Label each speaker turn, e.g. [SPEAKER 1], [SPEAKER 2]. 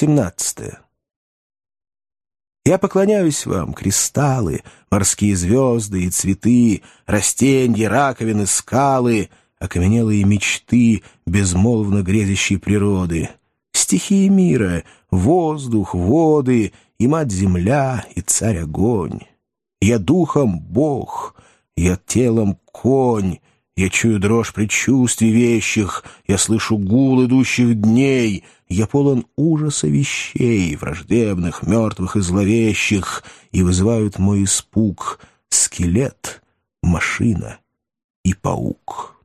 [SPEAKER 1] 18. Я поклоняюсь вам, кристаллы, морские звезды и цветы, растения, раковины, скалы, окаменелые мечты, безмолвно грезящей природы, стихии мира, воздух, воды и мать-земля, и царь-огонь. Я духом Бог, я телом конь, я чую дрожь предчувствий вещих, я слышу гул идущих дней, я полон ужаса вещей, враждебных, мертвых и зловещих, и вызывают мой испуг скелет, машина и паук.